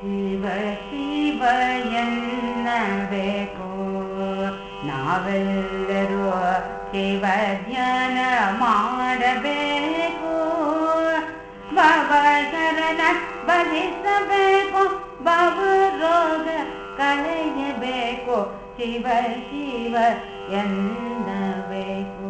ಶಿವ ಶಿವ ಎನ್ನಬೇಕು. ನಾವೆಲ್ಲರೂ ಶಿವ ಧ್ಯಾನ ಮಾಡಬೇಕು. ಭವಸರನ ಬಲಿಸಬೇಕು ಭವ ರೋಗ ಕಳೆಯಬೇಕು. ಶಿವ ಶಿವ ಎನ್ನಬೇಕು.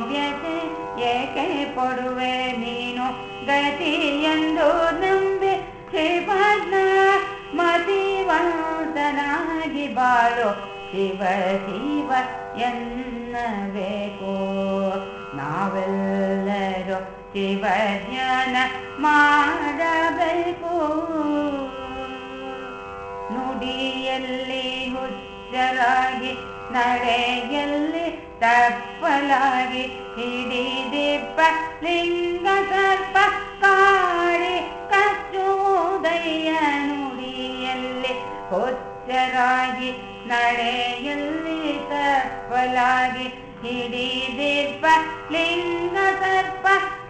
ನೀನು ವ್ಯತೆ ಏಕೆ ಪಡುವೆ ನೀನು? ಗತಿ ಎಂದು ನಂಬಿ ಶ್ರೀಪದ್ನ ಮತಿವಂತನಾಗಿ ಬಾಳು. ಶಿವ ಶಿವ ಎನ್ನಬೇಕು. ನಾವೆಲ್ಲರೂ ಶಿವ ಧ್ಯಾನ ಮಾಡಬೇಕು. ನುಡಿಯಲ್ಲಿ ಹುಚ್ಚರಾಗಿ ನಡೆಯಲ್ಲಿ ತಪ್ಪಲಾಗಿ ಹಿಡಿದಿಪ್ಪ ಲಿಂಗ ಸರ್ಪ ಕಾಡಿ ಕಚ್ಚುವುದಯ್ಯ ನುಡಿಯಲ್ಲಿ ಹೊಚ್ಚರಾಗಿ ನಡೆಯಲ್ಲಿ ತಪ್ಪಲಾಗಿ ಹಿಡಿದಿಪ್ಪ ಲಿಂಗ ಸರ್ಪ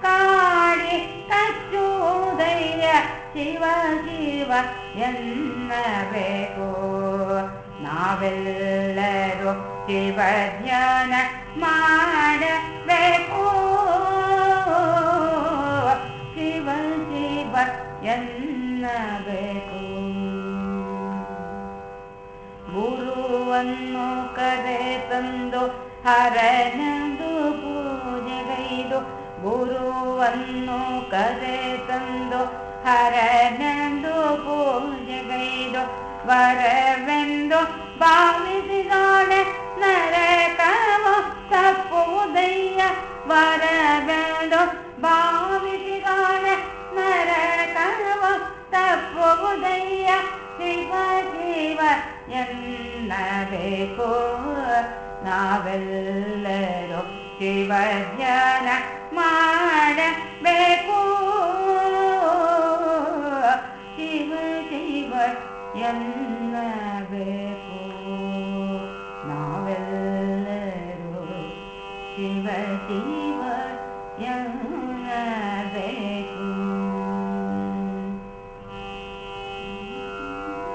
ಕಾಡಿ ಕಚ್ಚುವುದಯ್ಯ ಶಿವ ಶಿವ ಎನ್ನಬೇಕು. ನಾವೆಲ್ಲರೂ ಶಿವ ಧ್ಯಾನ ಮಾಡಬೇಕು. ಶಿವ ಶಿವ ಎನ್ನಬೇಕು. ಗುರುವನ್ನು ಕರೆ ತಂದು ಹರನದು ಪೂಜೆಗೈದು. ಗುರುವನ್ನು ಕರೆ ತಂದು ಹರನದು ಪೂಜೆಗೈದು. ವರವೆಂದು ಭಾವಿಸಿದೋಳೆ ನರಕವು ತಪ್ಪುವುದಯ್ಯ ವರವೆಂದು ಭಾವಿಸಿದೋಳೆ ನರಕವು ತಪ್ಪುವುದಯ್ಯ ಶಿವ ಶಿವ ಎನ್ನಬೇಕು ನಾವೆಲ್ಲರೂ ಶಿವ ಧ್ಯಾನ ಮಾಡಬೇಕು ಎಲ್ಲ ಬೇಕು ನಾವೆಲ್ಲರೂ ಶಿವ ಶಿವ ಎಲ್ಲ ಬೇಕು